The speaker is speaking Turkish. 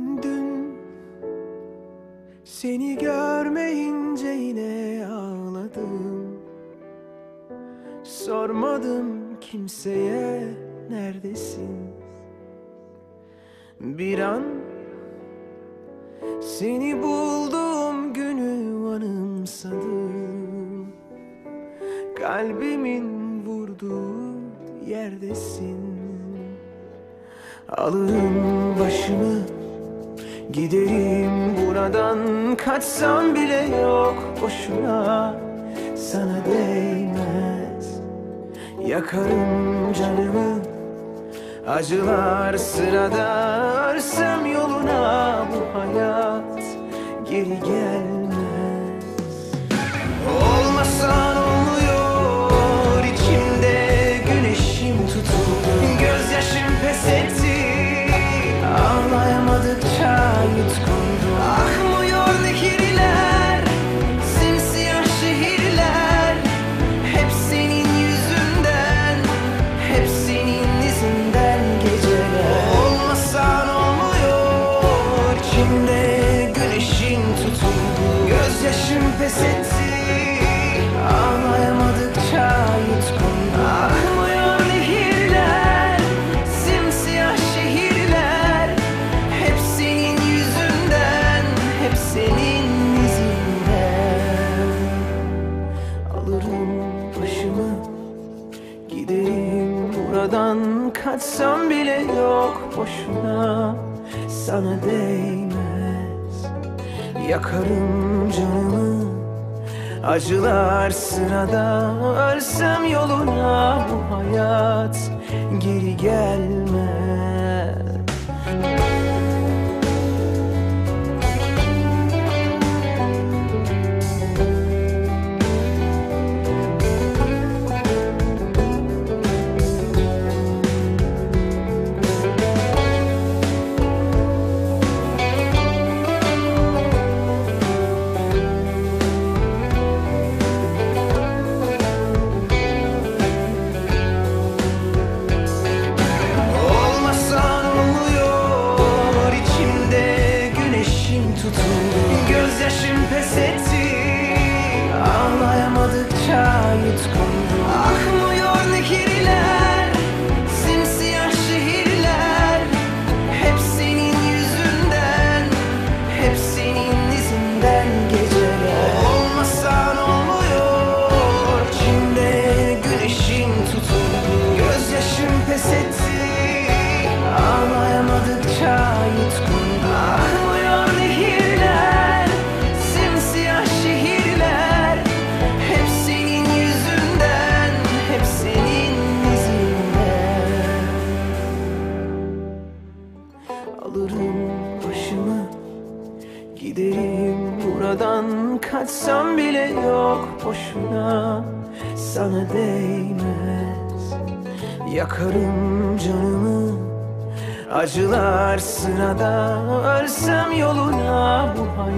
Dün seni görmeyince yine ağladım. Sormadım kimseye neredesin. Bir an seni bulduğum günü anımsadım. Kalbimin vurduğu yerdesin. Alırım başımı Giderim buradan kaçsam bile yok. Boşuna Sana değmez. Yakarım canımı. Acılar sırada Örsem yoluna bu hayat. Geri gelmez içimde güneşin tutuldu Gözyaşım pes etti. Ağlayamadıkça yutkundu Akmıyor nehirler Simsiyah şehirler. Hep senin yüzünden Hep senin izinden. Alırım başımı Giderim. Buradan Kaçsam bile yok boşuna. Sana değmez Yakarım canımı. Acılar sırada. Ölsem yoluna bu hayat Geri gelmez tutuldu Gözyaşım pes etti. Ağlayamadıkça yutkundu Akmıyor buradan Kaçsam bile yok boşuna. Sana değmez. Yakarım canımı. Acılar sırada. Ölsem yoluna bu hayat